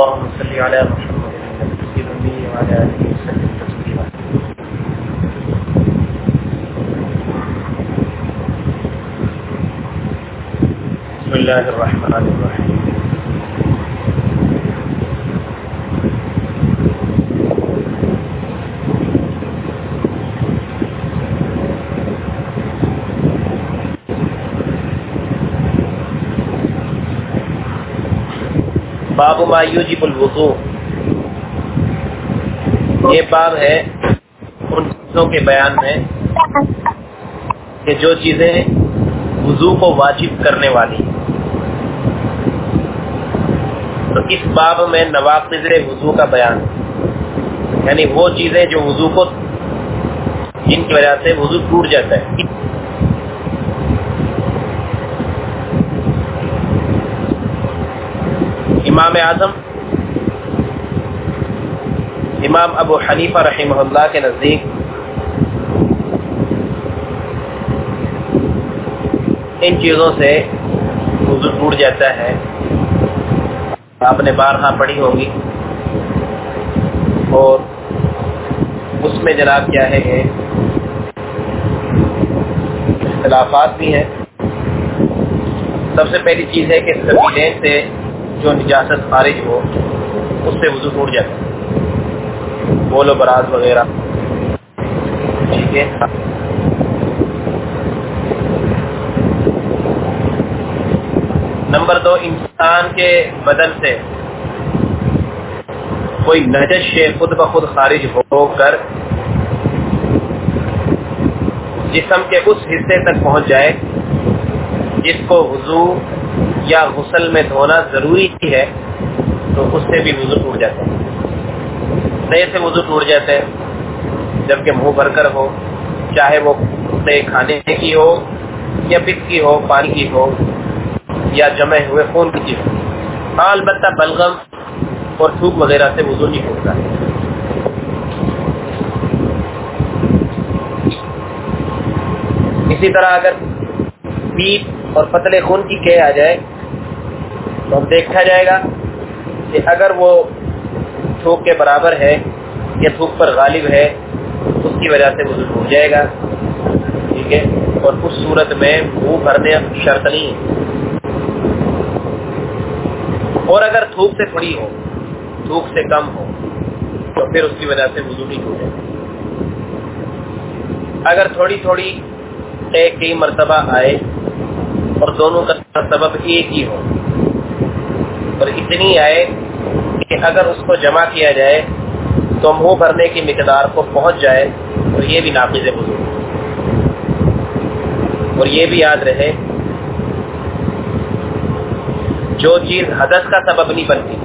اللهم صل على محمد النبي الأمي وعلى آله وسلم تسليما. بسم الله الرحمن الرحيم. باب ما یوجب الوضو یہ باب ہے ان چیزوں کے بیان میں کہ جو چیزیں وضو کو واجب کرنے والی۔ تو اس باب میں نواقض وضو کا بیان۔ یعنی وہ چیزیں جو وضو کو، جن کی وجہ سے وضو ٹوٹ جاتا ہے۔ امام اعظم، امام ابو حنیفہ رحمہ اللہ کے نزدیک ان چیزوں سے وضو ٹوٹ جاتا ہے۔ آپ نے بارہا پڑھی ہوگی۔ اور اس میں جناب کیا ہے کہ اختلافات بھی ہیں۔ سب سے پہلی چیز ہے کہ سبیلین سے جو نجاست خارج ہو، اس سے وضو ٹوٹ جاتا ہے۔ بول و براز وغیرہ۔ ٹھیک ہے۔ نمبر دو، انسان کے بدن سے کوئی نجش خود بخود خارج ہو کر جسم کے اس حصے تک پہنچ جائے جس کو وضو یا غسل میں دھونا ضروری ہے، تو اس سے بھی وضو ٹوٹ جاتا ہے۔ نئے سے وضو ٹوٹ جاتے ہیں جبکہ منہ بھر کر ہو، چاہے وہ کھانے کی ہو یا پک کی ہو، پانی کی ہو، یا جمع ہوئے خون کی چیز ہاں البتہ بلغم اور تھوک وغیرہ سے وضو نہیں ٹوٹتا۔ اسی طرح اگر پیپ اور پتلے خون کی کہہ آ جائے تو اب دیکھا جائے گا کہ اگر وہ تھوک کے برابر ہے یا تھوک پر غالب ہے، اس کی وجہ سے وہ ٹوٹ جائے گا۔ ٹھیک ہے؟ اور اس صورت میں منہ بھرنے شرط نہیں اور اگر تھوک سے تھوڑی ہو، تھوک سے کم ہو، تو پھر اس کی وجہ سے وضو نہیں ٹوٹے اگر تھوڑی تھوڑی ایک ہی مرتبہ آئے اور دونوں کا سبب ایک ہی ہو اور اتنی آئے کہ اگر اس کو جمع کیا جائے تو منہ بھرنے کی مقدار کو پہنچ جائے تو یہ بھی ناقض بزرگ اور یہ بھی یاد رہے، جو چیز حدث کا سبب نہیں بنتی،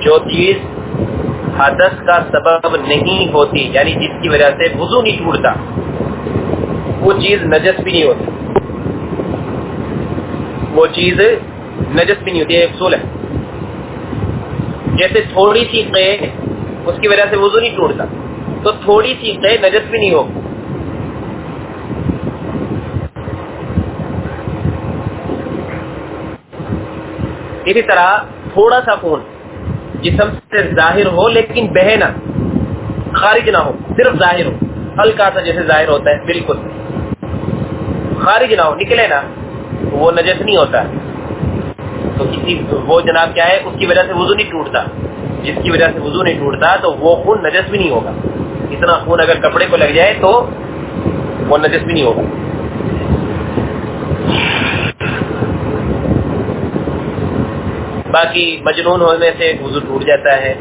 جو چیز حدث کا سبب نہیں ہوتی یعنی جس کی وجہ سے وضو نہیں ٹوٹتا، وہ چیز نجس بھی نہیں ہوتی۔ وہ چیز نجس بھی نہیں ہوتی ایک اصول ہے۔ جیسے تھوڑی سی قے، اس کی وجہ سے وضو نہیں ٹوٹتا۔ تو تھوڑی سی قے نجس بھی نہیں ہوگی اسی طرح تھوڑا سا خون، جسم سے ظاہر ہو لیکن بہے نہ، خارج نہ ہو، صرف ظاہر ہو۔ ہلکا سا جیسے ظاہر ہوتا ہے، بالکل۔ خارج نہ ہو، نکلے نا وہ نجس نہیں ہوتا۔ تو کسی وہ جناب کیا ہے؟ اس کی وجہ سے وضو نہیں ٹوٹتا۔ جس کی وجہ سے وضو نہیں ٹوٹتا تو وہ خون نجس بھی نہیں ہوگا۔ اتنا خون اگر کپڑے کو لگ جائے تو وہ نجس بھی نہیں ہوگا۔ باقی مجنون ہونے سے وضو ٹوٹ جاتا ہے۔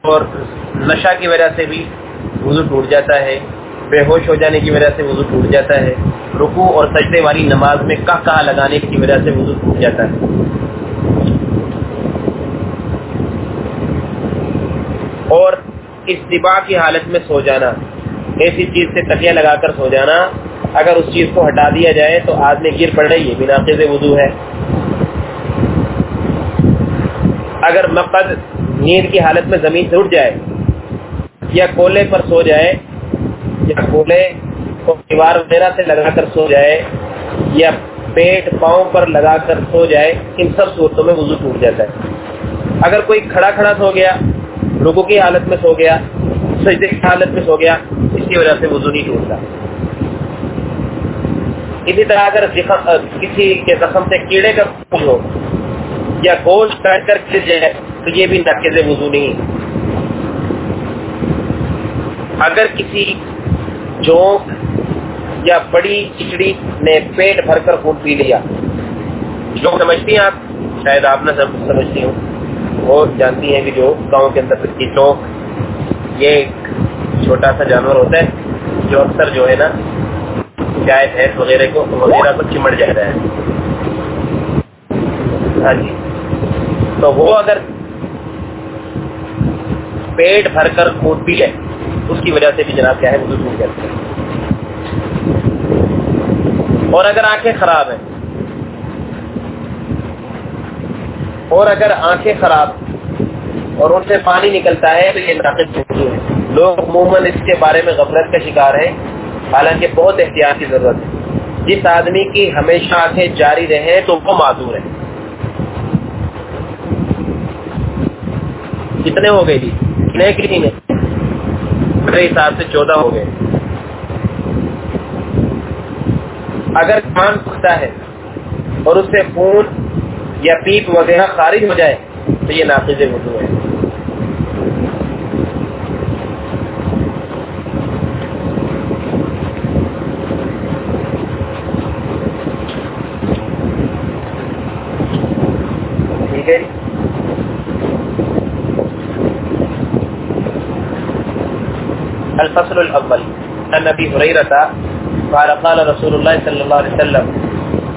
اور نشہ کی وجہ سے بھی وضو ٹوٹ جاتا ہے۔ بے ہوش ہو جانے کی وجہ سے وضو ٹوٹ جاتا ہے۔ رکو اور سجدے والی نماز میں کہاں کہاں لگانے کی وجہ سے وضو ٹوٹ جاتا ہے۔ اور استباع کی حالت میں سو جانا، ایسی چیز سے تکیا لگا کر سو جانا، اگر اس چیز کو ہٹا دیا جائے تو آدمی گر پڑ رہی ہے بنا سے وضو ہے۔ اگر مقد نیند کی حالت میں زمین سے اٹھ جائے یا کولے پر سو جائے یا کولے کو دیوار وغیرہ سے لگا کر سو جائے یا پیٹ پاؤں پر لگا کر سو جائے، ان سب صورتوں میں وضو ٹوٹ جاتا ہے۔ اگر کوئی کھڑا کھڑا سو گیا، لوگوں کی حالت میں سو گیا، سجدے کی حالت میں سو گیا، اس کی وجہ سے وضو نہیں ٹوٹتا۔ اسی طرح اگر کسی کے زخم سے کیڑے کا ہو یا گوشت کاٹ کر گر جائے، تو یہ بھی نقے سے وضو نہیں۔ اگر کسی چونک یا بڑی چچڑی نے پیٹ بھر کر خون پی لیا۔ جو سمجھتی ہیں آپ، شاید آپ نہ سمجھتی ہوں۔ وہ جانتی ہیں کہ جو گاؤں کے اندر کی چونک، یہ ایک چھوٹا سا جانور ہوتا ہے، جو اکثر جو ہے نا گائے بھینس وغیرہ کو وغیرہ کو چمٹ جاتا ہے۔ ہاں جی۔ تو وہ اگر پیٹ بھر کر خون پی لے اس کی وجہ سے بھی جناب کیا ہے وہ ٹوٹ جاتے ہیں اور اگر آنکھیں خراب ہیں، اور اگر آنکھیں خراب اور ان سے پانی نکلتا ہے تو یہ ناقص ہے۔ لوگ عموماً اس کے بارے میں غفلت کا شکار ہیں، حالانکہ بہت احتیاط کی ضرورت ہے۔ جس آدمی کی ہمیشہ آنکھیں جاری رہے تو وہ معذور ہے۔ کتنے ہو گئے جی؟ کتنے کسی میرے حساب سے چودہ ہو گئے۔ اگر کان پکتا ہے اور اس سے خون یا پیپ وغیرہ خارج ہو جائے، تو یہ ناقض وضو ہے ٹھیک ہے الفصل الاول النبي هريره قال قال رسول الله صلى الله عليه وسلم،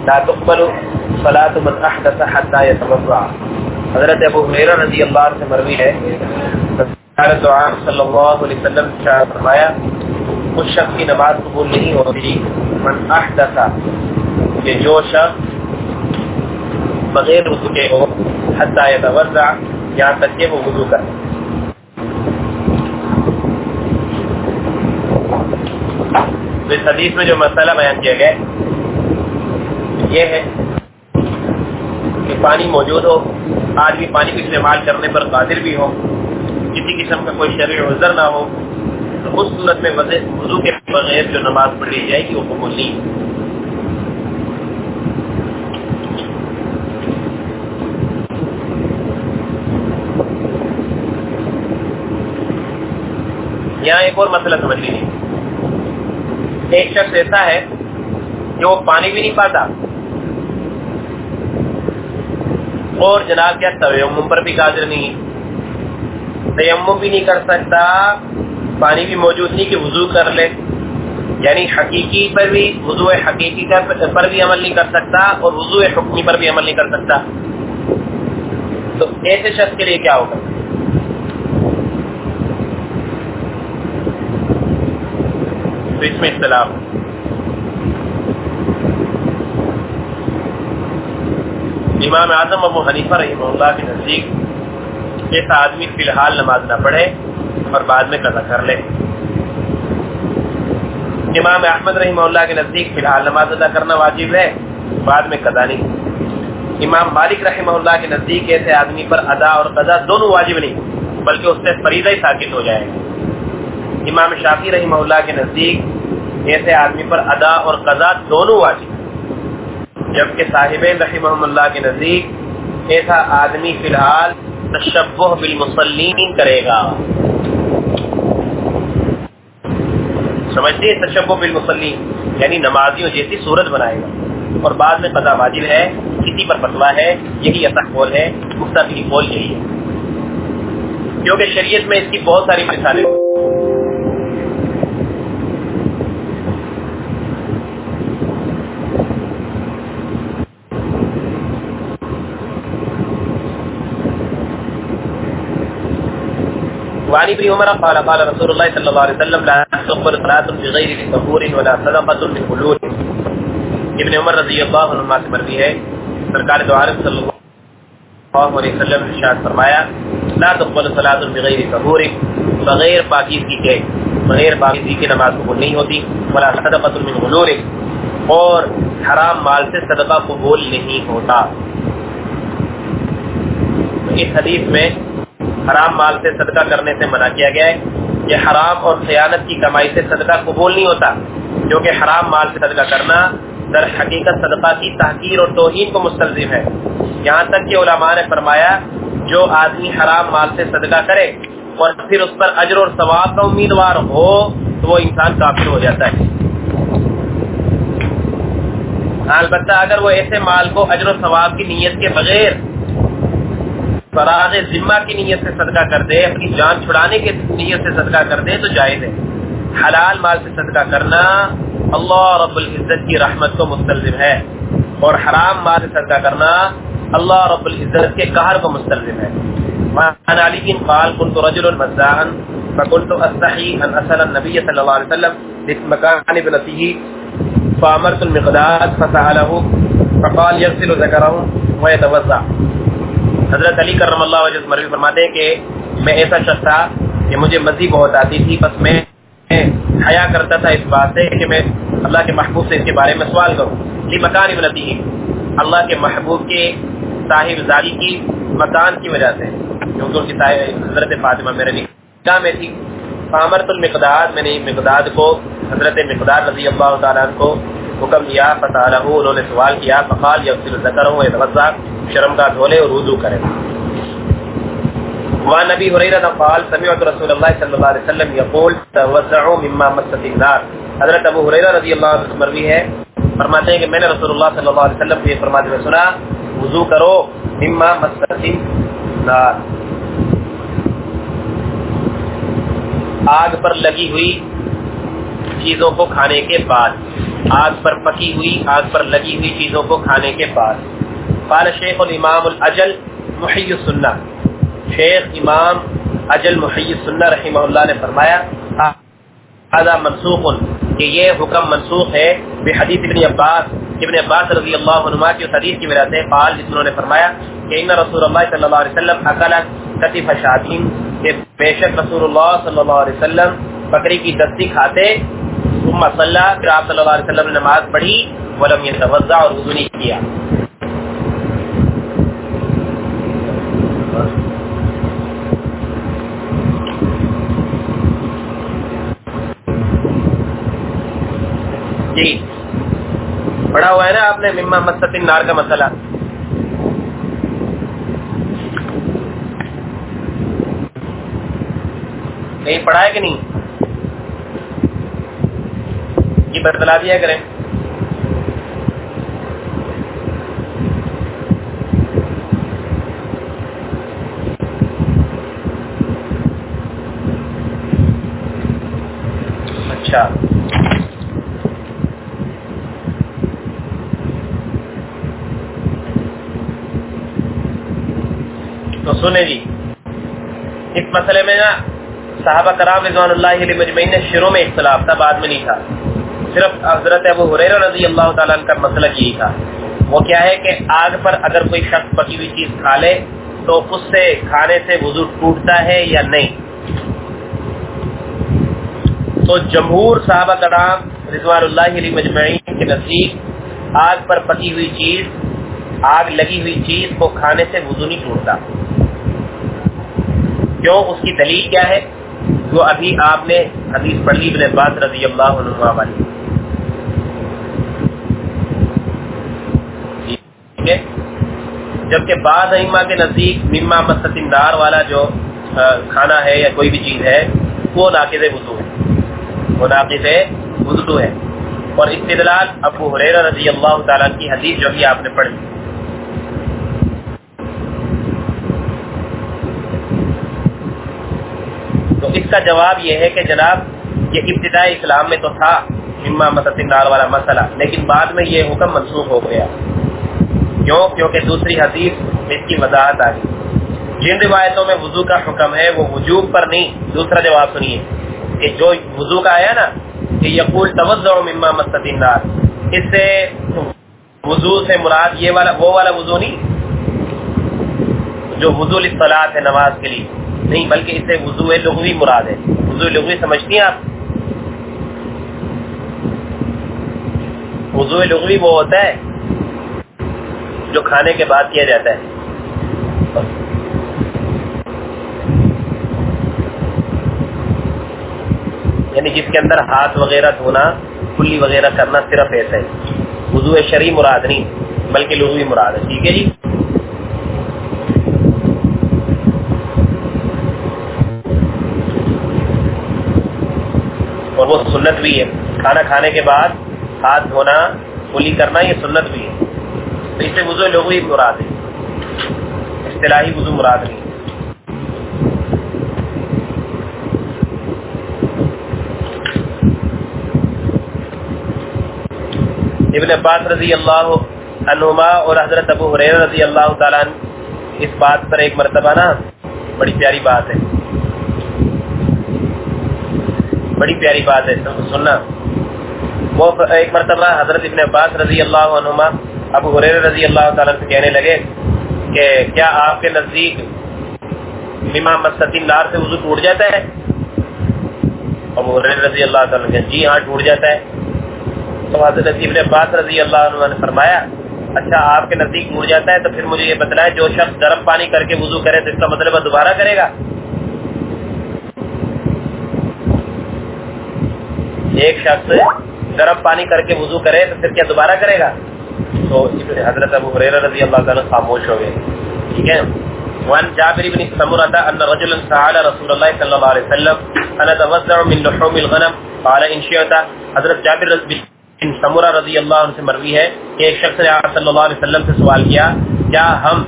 لا تقبل صلاه من احدث حتى يتوضا حضرت ابو هريره رضی اللہ عنہ سے مروی ہے. حضرت دعا صلی اللہ علیہ وسلم نے فرمایا، اس شخص کی نماز قبول نہیں ہوتی، من احدث کہ جو شخص بغیر وضو کے ہو حتی يتوضا یہاں تک کہ وہ وضو کرے۔ تو اس حدیث میں جو مسئلہ بیان کیا گیا یہ ہے کہ پانی موجود ہو آج بھی پانی کو استعمال کرنے پر قادر بھی ہو، کسی قسم کا کوئی شرع عذر نہ ہو، تو اس صورت میں وضو کے بغیر جو نماز پڑھی جائے گی وہ قبول نہیں۔ یہاں ایک اور مسئلہ سمجھ لیجیے ایک شخص ایسا ہے کہ وہ پانی بھی نہیں پاتا اور جناب کیا تیمم پر بھی قادر نہیں تیمم بھی نہیں کر سکتا، پانی بھی موجود نہیں کہ وضو کر لے۔ یعنی حقیقی پر بھی، وضو حقیقی پر بھی عمل نہیں کر سکتا اور وضو حکمی پر بھی عمل نہیں کر سکتا۔ تو ایسے شخص کے لیے کیا ہوگا؟ تو اس میں اختلاف امام اعظم ابو حنیفہ رحمہ اللہ کے نزدیک ایسا آدمی فی الحال نماز نہ پڑھے اور بعد میں قضا کر لے۔ امام احمد رحمہ اللہ کے نزدیک فی الحال نماز ادا کرنا واجب ہے، بعد میں قضا نہیں۔ امام مالک رحمہ اللہ کے نزدیک ایسے آدمی پر ادا اور قضا دونوں واجب نہیں، بلکہ اس سے فریضہ ہی ساکت ہو جائے۔ گا امام شافی رحمہ اللہ کے نزدیک ایسے آدمی پر ادا اور قضا دونوں واجب جبکہ صاحبین رحمہ اللہ کے نزدیک ایسا آدمی فی الحال تشبہ بالمسلین کرے گا۔ سمجھتے تشبہ بالمسلین یعنی نمازیوں جیسی صورت بنائے گا۔ اور بعد میں قضا واجب ہے، کسی پر فتوا ہے، یہی اصح قول ہے مختلف قول یہی ہے۔ کیونکہ شریعت میں اس کی بہت ساری مثالیں وعن ابن عمر قال قال رسول الله صلى الله عليه وسلم، لا تقبل صلاة بغير طهور ولا صدقة من ابن عمر رضی اللہ عنہ سے مروی ہے، سرکار دو عالم صلی اللہ علیہ وسلم نے ارشاد فرمایا، لا تقبل صلاة بغير طهور بغیر پاکیزگی کے، بغیر پاکیزگی کی نماز قبول نہیں ہوتی، ولا صدقة من حلول اور حرام مال سے صدقہ قبول نہیں ہوتا. اس حدیث میں حرام مال سے صدقہ کرنے سے منع کیا گیا ہے۔ کہ حرام اور خیانت کی کمائی سے صدقہ قبول نہیں ہوتا، کیونکہ حرام مال سے صدقہ کرنا در حقیقت صدقہ کی تحقیر اور توہین کو مستلزم ہے۔ یہاں تک کہ علماء نے فرمایا، جو آدمی حرام مال سے صدقہ کرے اور پھر اس پر اجر اور ثواب کا امیدوار ہو، تو وہ انسان کافر ہو جاتا ہے۔ البتہ اگر وہ ایسے مال کو اجر و ثواب کی نیت کے بغیر فراغ ذمہ کی نیت سے صدقہ کر دے، اپنی جان چھڑانے کی نیت سے صدقہ کر دے تو جائز ہے۔ حلال مال سے صدقہ کرنا اللہ رب العزت کی رحمت کو مستلزم ہے۔ اور حرام مال سے صدقہ کرنا اللہ رب العزت کے قہر کو مستلزم ہے۔ مان علی قال كنت رجل مزاحا فقلت استحي ان اسال النبي صلى الله عليه وسلم لمكان ابنته فامرت المقداد فساله فقال يغسل ذكره ويتوضا حضرت علی کرم اللہ وجہ مروی فرماتے ہیں کہ میں ایسا شخص تھا کہ مجھے مزید بہت آتی تھی، بس میں حیا کرتا تھا اس بات سے کہ میں اللہ کے محبوب سے اس کے بارے میں سوال کروں۔ لی مکان ابنتی اللہ کے محبوب کے صاحب زاری کی مکان کی وجہ سے۔ کیونکہ ان کی حضرت فاطمہ میرے نکاح میں تھی۔ فامرت المقداد، میں نے مقداد کو، حضرت مقداد رضی اللہ تعالیٰ کو حکم دیا فتح انہوں نے سوال کیا، فقال یغسل ذکرہ شرم کا دھولے اور وضو کرے۔ وان نبی حریرہ قال، سمعت رسول اللہ صلی اللہ علیہ وسلم یقول توزعوا مما مست النار۔ حضرت ابو حریرہ رضی اللہ عنہ مروی ہے، فرماتے ہیں کہ میں نے رسول اللہ صلی اللہ علیہ وسلم کو یہ فرماتے ہوئے سنا، وضو کرو، مما مست النار۔ آگ پر لگی ہوئی چیزوں کو کھانے کے بعد، آگ پر پکی ہوئی، آگ پر لگی ہوئی چیزوں کو کھانے کے بعد۔ قال شیخ الامام الاجل محی السنہ۔ شیخ امام اجل محی السنہ رحمہ اللہ نے فرمایا هذا منسوخ، کہ یہ حکم منسوخ ہے۔ بحدیث ابن عباس ابن عباس رضی اللہ عنہ کی حدیث کی وجہ سے قال، جس نے فرمایا کہ ان رسول اللہ صلی اللہ علیہ وسلم اکل کتف شاتین کہ بے شک رسول اللہ صلی اللہ علیہ وسلم بکری کی دستی کھاتے ثم صلی پھر آپ صلی اللہ علیہ وسلم نے نماز پڑھی، ولم يتوضا اور وضو نہیں کیا۔ جی۔ پڑھا ہوا ہے نا آپ نے، مما مستن نار کا مسئلہ۔ کہیں پڑھا ہے کہ نہیں یہ بتلا دیا کریں۔ اچھا۔ تو سنیں جی اس مسئلے میں نا صحابہ کرام رضوان اللہ علیہ مجمعین نے شروع میں اختلاف تھا، بعد میں نہیں تھا۔ صرف حضرت ابو حریر رضی اللہ تعالیٰ کا مسئلہ یہی تھا۔ وہ کیا ہے کہ آگ پر اگر کوئی شخص پکی ہوئی چیز کھا لے تو اس سے کھانے سے وضو ٹوٹتا ہے یا نہیں؟ تو جمہور صحابہ کرام رضوان اللہ علیہ مجمعین کے نزدیک آگ پر پکی ہوئی چیز، آگ لگی ہوئی چیز کو کھانے سے وضو نہیں ٹوٹتا۔ کیوں؟ اس کی دلیل کیا ہے؟ جو ابھی آپ نے حدیث پڑھ لی ابن عباس رضی اللہ عنہ والی۔ ٹھیک ہے؟ جبکہ بعض ائمہ کے نزدیک مما مستندار والا جو کھانا ہے یا کوئی بھی چیز ہے، وہ ناقض وضو ہے۔ وہ ناقض وضو ہے۔ اور استدلال ابو حریر رضی اللہ تعالیٰ کی حدیث جو بھی آپ نے پڑھی تو اس کا جواب یہ ہے کہ جناب، یہ ابتدائی اسلام میں تو تھا اما متدار والا مسئلہ، لیکن بعد میں یہ حکم منسوخ ہو گیا۔ کیوں؟ کیونکہ دوسری حدیث اس کی وضاحت آ گئی جن روایتوں میں وضو کا حکم ہے، وہ وجوب پر نہیں، دوسرا جواب سنیے۔ کہ جو وضو کا آیا نا، کہ یقول توجہ مما مستدار اس سے وضو سے مراد یہ والا، وہ والا وضو نہیں، جو وضو اصطلاح ہے نماز کے لیے۔ نہیں، بلکہ اسے وضو لغوی مراد ہے۔ وضو لغوی سمجھتی ہیں آپ؟ وضو لغوی وہ ہوتا ہے جو کھانے کے بعد کیا جاتا ہے۔ یعنی جس کے اندر ہاتھ وغیرہ دھونا، کلی وغیرہ کرنا صرف ایسا ہے وضو شرعی مراد نہیں، بلکہ لغوی مراد ہے۔ ٹھیک ہے جی؟ اور وہ سنت بھی ہے۔ کھانا کھانے کے بعد ہاتھ دھونا کلی کرنا، یہ سنت بھی ہے۔ تو اس سے وضو لغوی مراد ہے۔ اصطلاحی وضو مراد نہیں۔ ابن عباس رضی اللہ عنہما اور حضرت ابو حریر رضی اللہ تعالیٰ اس بات پر ایک مرتبہ نا، بڑی پیاری بات ہے۔ بڑی پیاری بات ہے سننا۔ وہ ایک مرتبہ حضرت ابن عباس رضی اللہ عنہما ابو حریر رضی اللہ تعالیٰ سے کہنے لگے کہ کیا آپ کے نزدیک امام مستین نار سے وضو ٹوٹ جاتا ہے؟ ابو حریر رضی اللہ تعالیٰ نے جی ہاں ٹوٹ جاتا ہے۔ تو حضرت ابن عباس رضی اللہ عنہ نے فرمایا اچھا آپ کے نزدیک مڑ جاتا ہے تو پھر مجھے یہ بتلائے جو شخص گرم پانی کر کے وضو کرے تو اس کا مطلب دوبارہ کرے گا؟ ایک شخص گرم پانی کر کے وضو کرے تو پھر کیا دوبارہ کرے گا؟ تو حضرت ابو حریر رضی اللہ تعالیٰ خاموش ہو گئے۔ ٹھیک ہے؟ وان جابر بن سمرة ان رجلا سأل رسول الله صلى الله عليه وسلم انا توزع من لحوم الغنم؟ قال ان شئت. حضرت جابر بن سمورہ رضی اللہ عنہ سے مروی ہے۔ کہ ایک شخص نے آپ صلی اللہ علیہ وسلم سے سوال کیا کیا ہم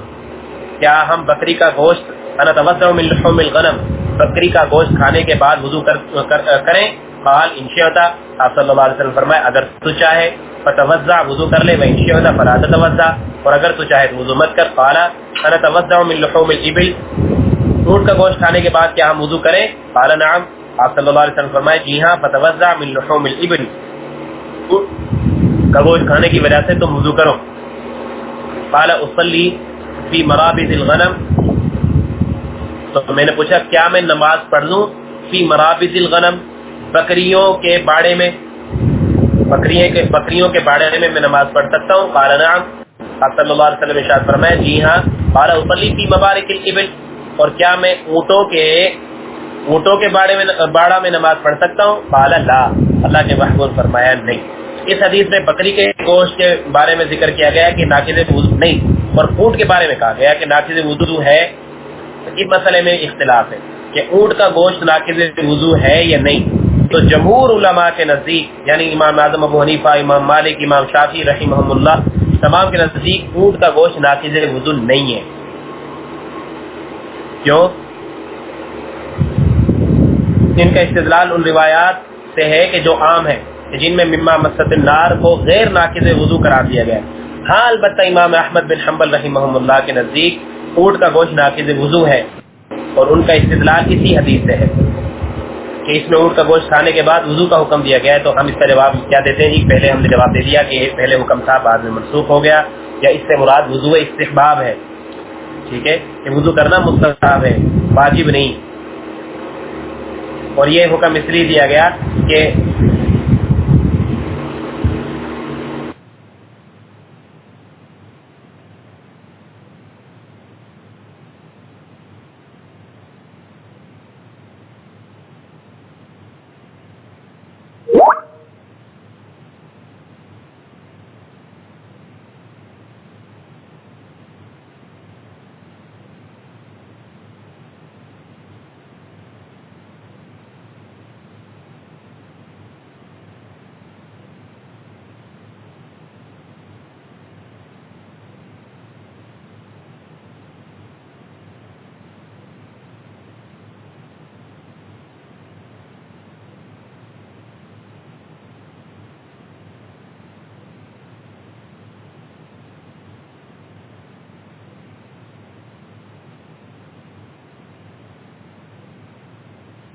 کیا ہم بکری کا گوشت انا توسع من لحوم الغنم؟ بکری کا گوشت کھانے کے بعد وضو کر, کر, کریں؟ قال انشاءتا آپ صلی اللہ علیہ وسلم فرمائے، اگر تو چاہے فتوزع وضو کر لے و انشاءتا فلا تتوزع اور اگر تو چاہے وضو مت کر۔ قال، انا توزع من لحوم الابل اونٹ کا گوشت کھانے کے بعد کیا ہم وضو کریں؟ قال، نعم۔ آپ صلی اللہ علیہ وسلم فرمائے جی ہاں فتوزع من لحوم الابل کا گوشت کھانے کی وجہ سے تم وضو کرو۔ قال، اصلی فی مرابض الغنم۔ تو میں نے پوچھا، کیا میں نماز پڑھ لوں؟ فی مرابض الغنم۔ بکریوں کے باڑے میں، بکریوں کے بکریوں کے باڑے میں میں نماز پڑھ سکتا ہوں۔ قال نعم۔ آپ صلی اللہ علیہ وسلم ارشاد فرمایا جی ہاں۔ قال اصلی فی مبارک الابل۔ اور کیا میں اونٹوں کے اونٹوں کے باڑے میں باڑا میں نماز پڑھ سکتا ہوں؟ قال لا۔ اللہ کے محبوب فرمایا نہیں۔ اس حدیث میں بکری کے گوشت کے بارے میں ذکر کیا گیا کہ ناقد وضو نہیں، اور اونٹ کے بارے میں کہا گیا کہ ناقد وضو ہے۔ اس مسئلے میں اختلاف ہے کہ اونٹ کا گوشت ناقد وضو ہے یا نہیں۔ تو جمہور علماء کے نزدیک یعنی امام اعظم ابو حنیفہ، امام مالک، امام شافی رحیم اللہ، تمام کے نزدیک اونٹ کا گوشت ناقد وضو نہیں ہے۔ کیوں؟ ان کا استدلال ان روایات سے ہے کہ جو عام ہے جن میں مما مسد النار کو غیر ناقض وضو قرار دیا گیا۔ ہاں البتہ امام احمد بن حنبل رحمہ اللہ کے نزدیک اونٹ کا گوشت ناقض وضو ہے اور ان کا استدلال اسی حدیث سے ہے۔ کہ اس میں اونٹ کا گوشت کھانے کے بعد وضو کا حکم دیا گیا ہے، تو ہم اس کا جواب کیا دیتے ہیں؟ جی پہلے ہم نے جواب دے دیا کہ پہلے حکم تھا، بعد میں منسوخ ہو گیا، یا اس سے مراد وضو استحباب ہے۔ ٹھیک ہے؟ کہ وضو کرنا مستحب ہے، واجب نہیں۔ اور یہ حکم اس لیے دیا گیا کہ